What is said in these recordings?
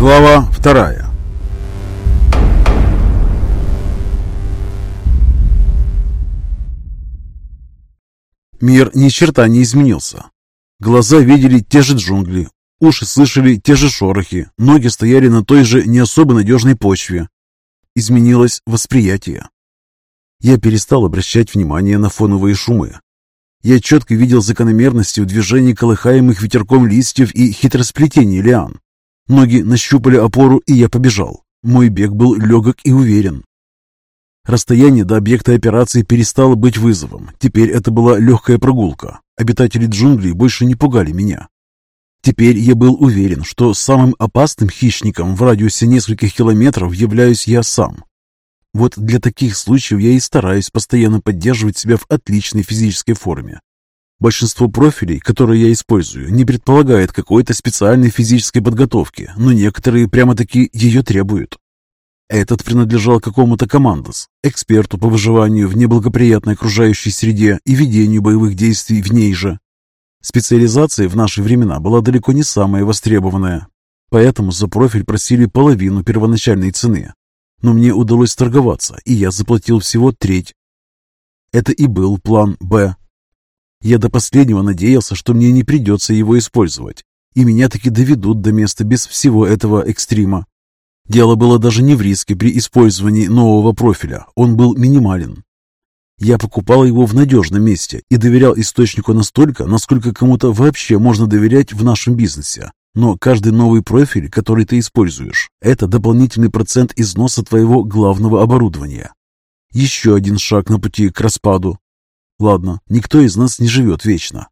Глава вторая Мир ни черта не изменился. Глаза видели те же джунгли, уши слышали те же шорохи, ноги стояли на той же не особо надежной почве. Изменилось восприятие. Я перестал обращать внимание на фоновые шумы. Я четко видел закономерности в движении колыхаемых ветерком листьев и хитросплетений лиан. Ноги нащупали опору, и я побежал. Мой бег был легок и уверен. Расстояние до объекта операции перестало быть вызовом. Теперь это была легкая прогулка. Обитатели джунглей больше не пугали меня. Теперь я был уверен, что самым опасным хищником в радиусе нескольких километров являюсь я сам. Вот для таких случаев я и стараюсь постоянно поддерживать себя в отличной физической форме. Большинство профилей, которые я использую, не предполагает какой-то специальной физической подготовки, но некоторые прямо-таки ее требуют. Этот принадлежал какому-то командос, эксперту по выживанию в неблагоприятной окружающей среде и ведению боевых действий в ней же. Специализация в наши времена была далеко не самая востребованная, поэтому за профиль просили половину первоначальной цены. Но мне удалось торговаться, и я заплатил всего треть. Это и был план «Б». Я до последнего надеялся, что мне не придется его использовать, и меня таки доведут до места без всего этого экстрима. Дело было даже не в риске при использовании нового профиля, он был минимален. Я покупал его в надежном месте и доверял источнику настолько, насколько кому-то вообще можно доверять в нашем бизнесе. Но каждый новый профиль, который ты используешь, это дополнительный процент износа твоего главного оборудования. Еще один шаг на пути к распаду. Ладно, никто из нас не живет вечно.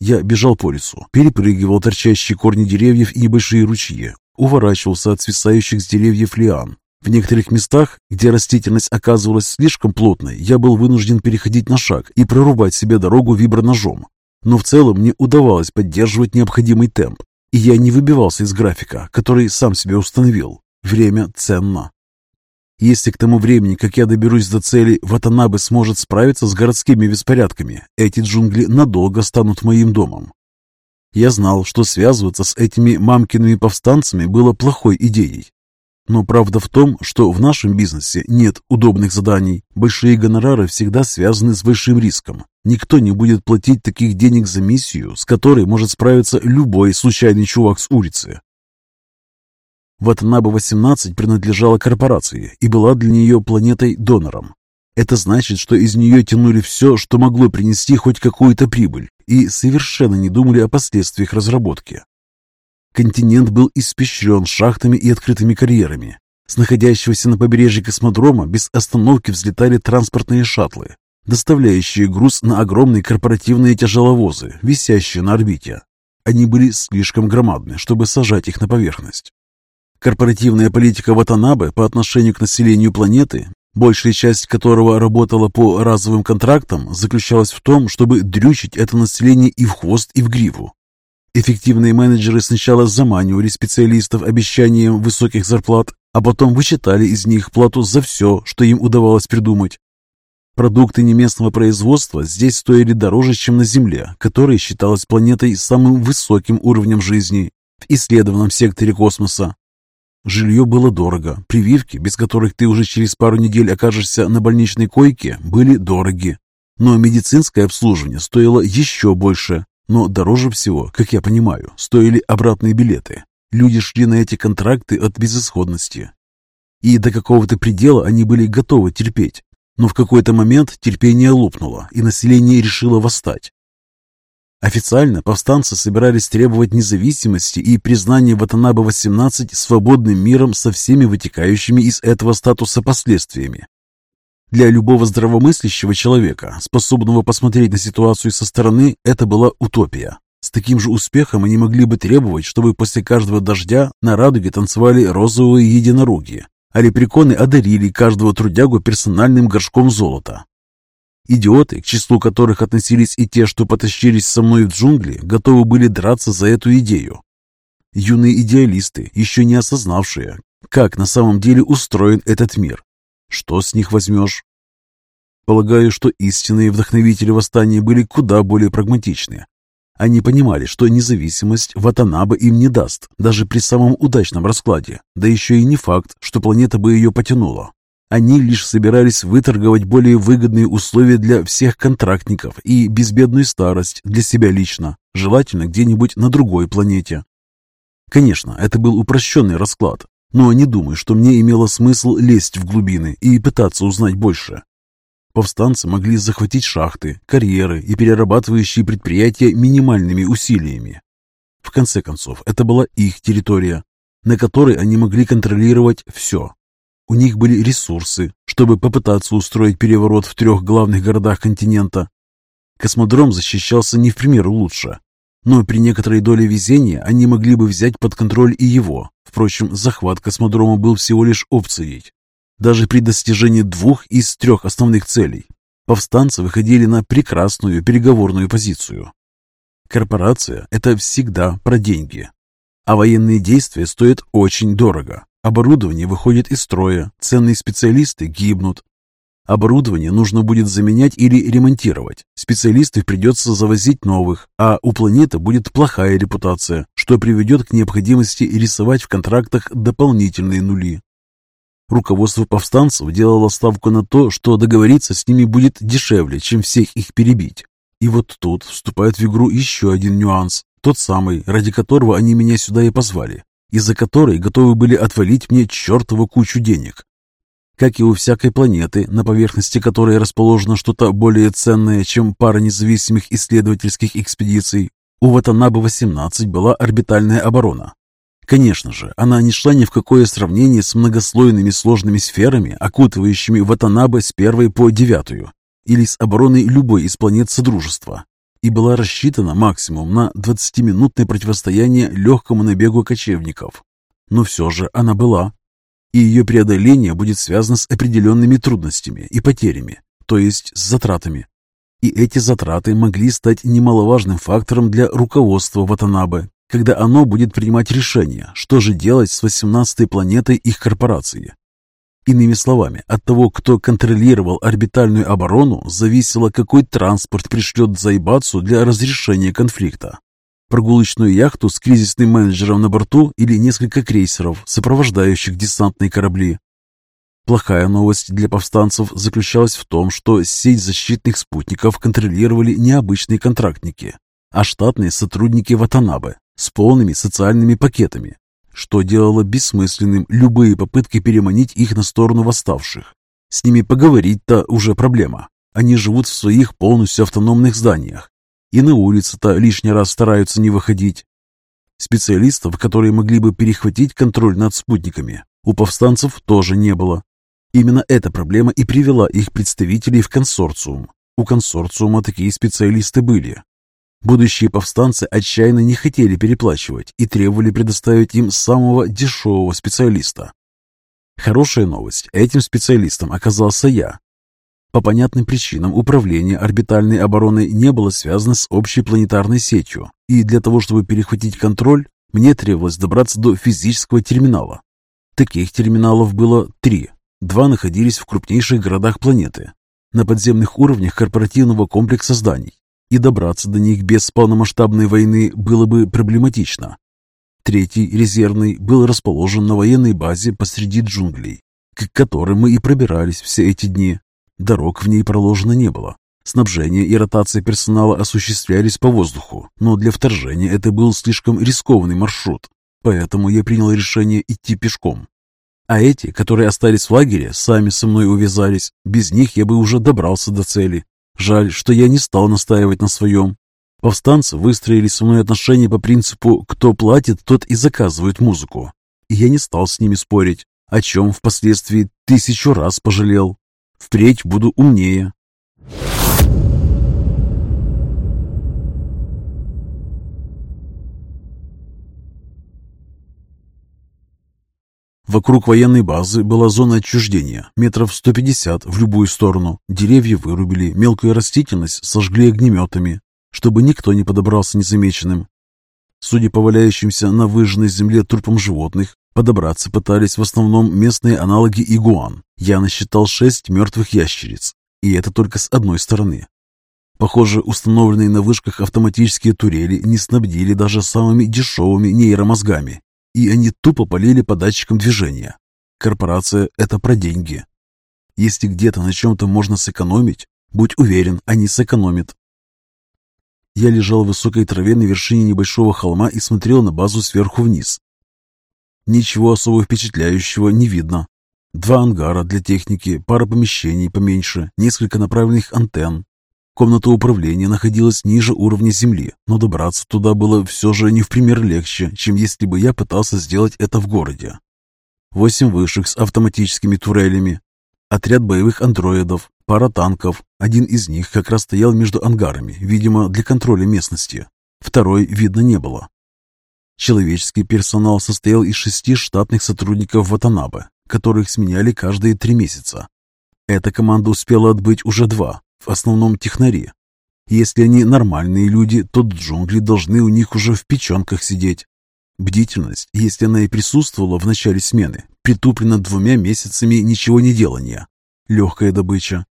Я бежал по лесу, перепрыгивал торчащие корни деревьев и небольшие ручьи, уворачивался от свисающих с деревьев лиан. В некоторых местах, где растительность оказывалась слишком плотной, я был вынужден переходить на шаг и прорубать себе дорогу виброножом. Но в целом мне удавалось поддерживать необходимый темп, и я не выбивался из графика, который сам себе установил. Время ценно. Если к тому времени, как я доберусь до цели, Ватанабе сможет справиться с городскими беспорядками, эти джунгли надолго станут моим домом. Я знал, что связываться с этими мамкиными повстанцами было плохой идеей. Но правда в том, что в нашем бизнесе нет удобных заданий. Большие гонорары всегда связаны с большим риском. Никто не будет платить таких денег за миссию, с которой может справиться любой случайный чувак с улицы. Ватанаба-18 принадлежала корпорации и была для нее планетой-донором. Это значит, что из нее тянули все, что могло принести хоть какую-то прибыль, и совершенно не думали о последствиях разработки. Континент был испещрен шахтами и открытыми карьерами. С находящегося на побережье космодрома без остановки взлетали транспортные шаттлы, доставляющие груз на огромные корпоративные тяжеловозы, висящие на орбите. Они были слишком громадны, чтобы сажать их на поверхность. Корпоративная политика Ватанабе по отношению к населению планеты большая часть которого работала по разовым контрактам, заключалась в том, чтобы дрючить это население и в хвост, и в гриву. Эффективные менеджеры сначала заманивали специалистов обещанием высоких зарплат, а потом вычитали из них плату за все, что им удавалось придумать. Продукты неместного производства здесь стоили дороже, чем на Земле, которая считалась планетой с самым высоким уровнем жизни в исследованном секторе космоса. Жилье было дорого, прививки, без которых ты уже через пару недель окажешься на больничной койке, были дороги. Но медицинское обслуживание стоило еще больше. Но дороже всего, как я понимаю, стоили обратные билеты. Люди шли на эти контракты от безысходности. И до какого-то предела они были готовы терпеть. Но в какой-то момент терпение лопнуло, и население решило восстать. Официально повстанцы собирались требовать независимости и признания Ватанабе-18 свободным миром со всеми вытекающими из этого статуса последствиями. Для любого здравомыслящего человека, способного посмотреть на ситуацию со стороны, это была утопия. С таким же успехом они могли бы требовать, чтобы после каждого дождя на радуге танцевали розовые единороги, а лепреконы одарили каждого трудягу персональным горшком золота. Идиоты, к числу которых относились и те, что потащились со мной в джунгли, готовы были драться за эту идею. Юные идеалисты, еще не осознавшие, как на самом деле устроен этот мир. Что с них возьмешь? Полагаю, что истинные вдохновители восстания были куда более прагматичны. Они понимали, что независимость Ватанаба им не даст, даже при самом удачном раскладе, да еще и не факт, что планета бы ее потянула. Они лишь собирались выторговать более выгодные условия для всех контрактников и безбедную старость для себя лично, желательно где-нибудь на другой планете. Конечно, это был упрощенный расклад, но не думаю, что мне имело смысл лезть в глубины и пытаться узнать больше. Повстанцы могли захватить шахты, карьеры и перерабатывающие предприятия минимальными усилиями. В конце концов, это была их территория, на которой они могли контролировать все. У них были ресурсы, чтобы попытаться устроить переворот в трех главных городах континента. Космодром защищался не в пример лучше, но при некоторой доле везения они могли бы взять под контроль и его. Впрочем, захват космодрома был всего лишь опцией. Даже при достижении двух из трех основных целей повстанцы выходили на прекрасную переговорную позицию. Корпорация – это всегда про деньги, а военные действия стоят очень дорого. Оборудование выходит из строя, ценные специалисты гибнут, Оборудование нужно будет заменять или ремонтировать. Специалистов придется завозить новых, а у планеты будет плохая репутация, что приведет к необходимости рисовать в контрактах дополнительные нули. Руководство повстанцев делало ставку на то, что договориться с ними будет дешевле, чем всех их перебить. И вот тут вступает в игру еще один нюанс, тот самый, ради которого они меня сюда и позвали, из-за которой готовы были отвалить мне чертову кучу денег. Как и у всякой планеты, на поверхности которой расположено что-то более ценное, чем пара независимых исследовательских экспедиций, у Ватанабы-18 была орбитальная оборона. Конечно же, она не шла ни в какое сравнение с многослойными сложными сферами, окутывающими Ватанабе с первой по девятую, или с обороной любой из планет Содружества, и была рассчитана максимум на 20-минутное противостояние легкому набегу кочевников. Но все же она была и ее преодоление будет связано с определенными трудностями и потерями, то есть с затратами. И эти затраты могли стать немаловажным фактором для руководства Ватанабе, когда оно будет принимать решение, что же делать с 18-й планетой их корпорации. Иными словами, от того, кто контролировал орбитальную оборону, зависело, какой транспорт пришлет Зайбацу для разрешения конфликта прогулочную яхту с кризисным менеджером на борту или несколько крейсеров, сопровождающих десантные корабли. Плохая новость для повстанцев заключалась в том, что сеть защитных спутников контролировали не обычные контрактники, а штатные сотрудники Ватанабе с полными социальными пакетами, что делало бессмысленным любые попытки переманить их на сторону восставших. С ними поговорить-то уже проблема. Они живут в своих полностью автономных зданиях, и на улицу-то лишний раз стараются не выходить. Специалистов, которые могли бы перехватить контроль над спутниками, у повстанцев тоже не было. Именно эта проблема и привела их представителей в консорциум. У консорциума такие специалисты были. Будущие повстанцы отчаянно не хотели переплачивать и требовали предоставить им самого дешевого специалиста. Хорошая новость, этим специалистом оказался я, по понятным причинам управление орбитальной обороной не было связано с общей планетарной сетью, и для того, чтобы перехватить контроль, мне требовалось добраться до физического терминала. Таких терминалов было три. Два находились в крупнейших городах планеты, на подземных уровнях корпоративного комплекса зданий, и добраться до них без полномасштабной войны было бы проблематично. Третий, резервный, был расположен на военной базе посреди джунглей, к которым мы и пробирались все эти дни, Дорог в ней проложено не было. Снабжение и ротация персонала осуществлялись по воздуху, но для вторжения это был слишком рискованный маршрут, поэтому я принял решение идти пешком. А эти, которые остались в лагере, сами со мной увязались. Без них я бы уже добрался до цели. Жаль, что я не стал настаивать на своем. Повстанцы выстроили со мной отношения по принципу «кто платит, тот и заказывает музыку». И я не стал с ними спорить, о чем впоследствии тысячу раз пожалел. Впредь буду умнее. Вокруг военной базы была зона отчуждения, метров 150 в любую сторону. Деревья вырубили, мелкую растительность сожгли огнеметами, чтобы никто не подобрался незамеченным. Судя по валяющимся на выжженной земле трупам животных, Подобраться пытались в основном местные аналоги игуан. Я насчитал шесть мертвых ящериц, и это только с одной стороны. Похоже, установленные на вышках автоматические турели не снабдили даже самыми дешевыми нейромозгами, и они тупо полили по датчикам движения. Корпорация – это про деньги. Если где-то на чем-то можно сэкономить, будь уверен, они сэкономят. Я лежал в высокой траве на вершине небольшого холма и смотрел на базу сверху вниз. Ничего особо впечатляющего не видно. Два ангара для техники, пара помещений поменьше, несколько направленных антенн. Комната управления находилась ниже уровня земли, но добраться туда было все же не в пример легче, чем если бы я пытался сделать это в городе. Восемь вышек с автоматическими турелями, отряд боевых андроидов, пара танков. Один из них как раз стоял между ангарами, видимо, для контроля местности. Второй видно не было. Человеческий персонал состоял из шести штатных сотрудников Ватанабе, которых сменяли каждые три месяца. Эта команда успела отбыть уже два, в основном технари. Если они нормальные люди, то джунгли должны у них уже в печенках сидеть. Бдительность, если она и присутствовала в начале смены, притуплена двумя месяцами ничего не делания. Легкая добыча.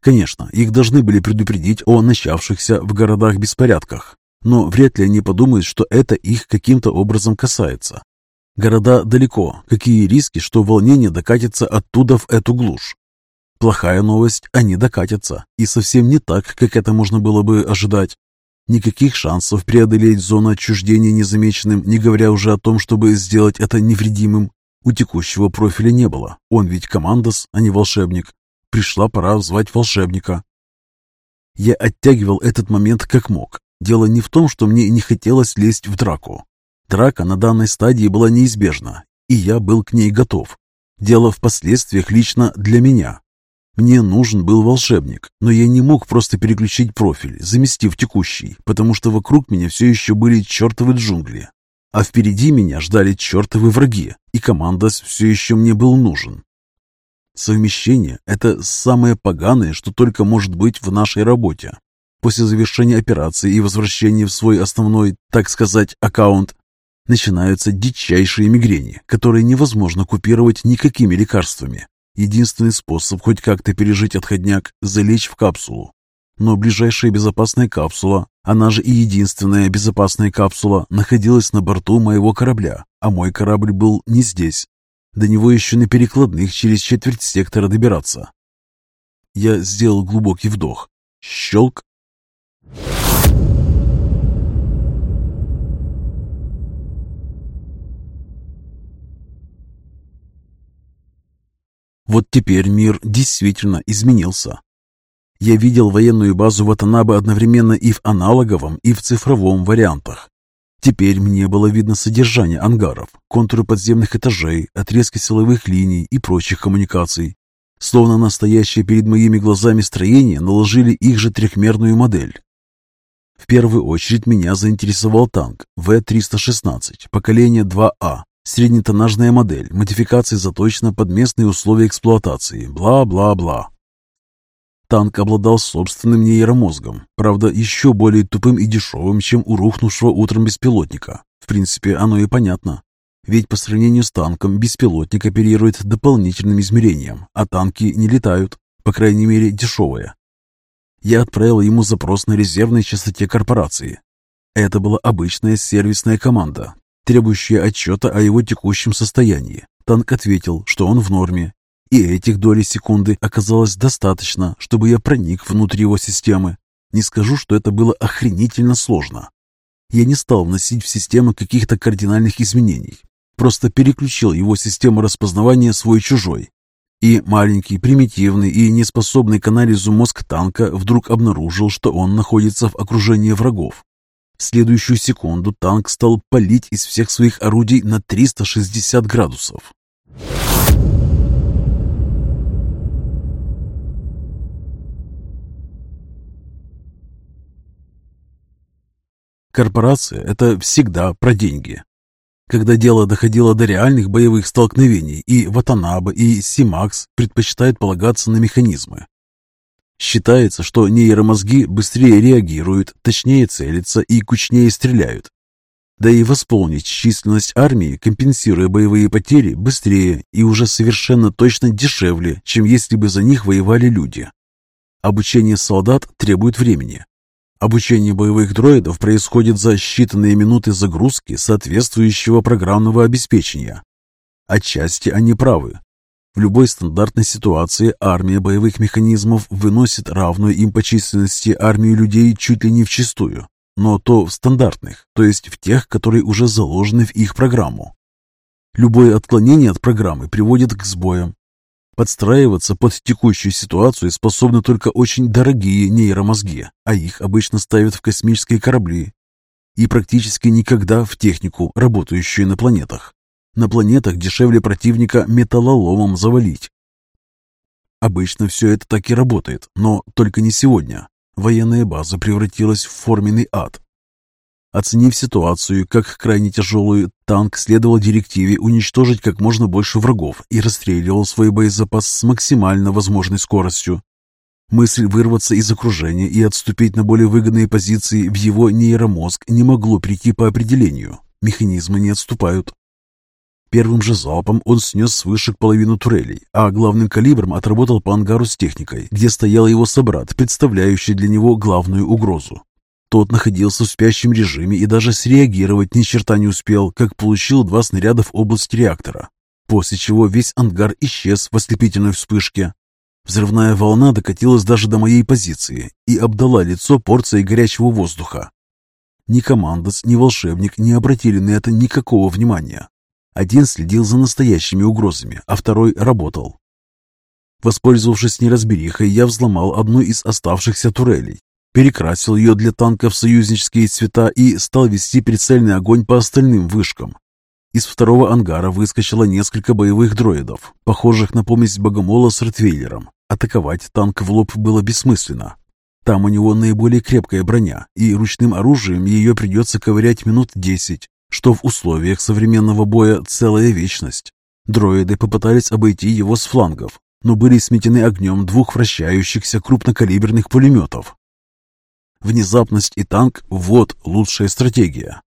Конечно, их должны были предупредить о начавшихся в городах беспорядках, но вряд ли они подумают, что это их каким-то образом касается. Города далеко, какие риски, что волнение докатится оттуда в эту глушь. Плохая новость, они докатятся, и совсем не так, как это можно было бы ожидать. Никаких шансов преодолеть зону отчуждения незамеченным, не говоря уже о том, чтобы сделать это невредимым. У текущего профиля не было, он ведь командос, а не волшебник. Пришла пора звать волшебника. Я оттягивал этот момент как мог. Дело не в том, что мне не хотелось лезть в драку. Драка на данной стадии была неизбежна, и я был к ней готов. Дело в последствиях лично для меня. Мне нужен был волшебник, но я не мог просто переключить профиль, заместив текущий, потому что вокруг меня все еще были чертовы джунгли. А впереди меня ждали чертовы враги, и командос все еще мне был нужен. Совмещение – это самое поганое, что только может быть в нашей работе. После завершения операции и возвращения в свой основной, так сказать, аккаунт, начинаются дичайшие мигрени, которые невозможно купировать никакими лекарствами. Единственный способ хоть как-то пережить отходняк – залечь в капсулу. Но ближайшая безопасная капсула, она же и единственная безопасная капсула, находилась на борту моего корабля, а мой корабль был не здесь. До него еще на перекладных через четверть сектора добираться. Я сделал глубокий вдох. Щелк. Вот теперь мир действительно изменился. Я видел военную базу Ватанабе одновременно и в аналоговом, и в цифровом вариантах. Теперь мне было видно содержание ангаров, контуры подземных этажей, отрезки силовых линий и прочих коммуникаций. Словно настоящее перед моими глазами строение наложили их же трехмерную модель. В первую очередь меня заинтересовал танк В-316, поколение 2А, среднетоннажная модель, модификации заточена под местные условия эксплуатации, бла-бла-бла. Танк обладал собственным нейромозгом, правда, еще более тупым и дешевым, чем у рухнувшего утром беспилотника. В принципе, оно и понятно. Ведь по сравнению с танком беспилотник оперирует дополнительным измерением, а танки не летают, по крайней мере, дешевые. Я отправил ему запрос на резервной частоте корпорации. Это была обычная сервисная команда, требующая отчета о его текущем состоянии. Танк ответил, что он в норме и этих долей секунды оказалось достаточно, чтобы я проник внутрь его системы. Не скажу, что это было охренительно сложно. Я не стал вносить в систему каких-то кардинальных изменений. Просто переключил его систему распознавания свой-чужой. И маленький, примитивный и неспособный к анализу мозг танка вдруг обнаружил, что он находится в окружении врагов. В следующую секунду танк стал палить из всех своих орудий на 360 градусов. Корпорация – это всегда про деньги. Когда дело доходило до реальных боевых столкновений, и Ватанаба, и Симакс предпочитают полагаться на механизмы. Считается, что нейромозги быстрее реагируют, точнее целятся и кучнее стреляют. Да и восполнить численность армии, компенсируя боевые потери, быстрее и уже совершенно точно дешевле, чем если бы за них воевали люди. Обучение солдат требует времени. Обучение боевых дроидов происходит за считанные минуты загрузки соответствующего программного обеспечения. Отчасти они правы. В любой стандартной ситуации армия боевых механизмов выносит равную им по численности армию людей чуть ли не в чистую, но то в стандартных, то есть в тех, которые уже заложены в их программу. Любое отклонение от программы приводит к сбоям. Подстраиваться под текущую ситуацию способны только очень дорогие нейромозги, а их обычно ставят в космические корабли и практически никогда в технику, работающую на планетах. На планетах дешевле противника металлоломом завалить. Обычно все это так и работает, но только не сегодня. Военная база превратилась в форменный ад. Оценив ситуацию как крайне тяжелую, танк следовал директиве уничтожить как можно больше врагов и расстреливал свой боезапас с максимально возможной скоростью. Мысль вырваться из окружения и отступить на более выгодные позиции в его нейромозг не могло прийти по определению. Механизмы не отступают. Первым же залпом он снес свыше половину турелей, а главным калибром отработал по ангару с техникой, где стоял его собрат, представляющий для него главную угрозу. Тот находился в спящем режиме и даже среагировать ни черта не успел, как получил два снаряда в область реактора, после чего весь ангар исчез в ослепительной вспышке. Взрывная волна докатилась даже до моей позиции и обдала лицо порцией горячего воздуха. Ни командос, ни волшебник не обратили на это никакого внимания. Один следил за настоящими угрозами, а второй работал. Воспользовавшись неразберихой, я взломал одну из оставшихся турелей, перекрасил ее для танка в союзнические цвета и стал вести прицельный огонь по остальным вышкам. Из второго ангара выскочило несколько боевых дроидов, похожих на помесь богомола с ротвейлером. Атаковать танк в лоб было бессмысленно. Там у него наиболее крепкая броня, и ручным оружием ее придется ковырять минут десять, что в условиях современного боя целая вечность. Дроиды попытались обойти его с флангов, но были сметены огнем двух вращающихся крупнокалиберных пулеметов. Внезапность и танк – вот лучшая стратегия.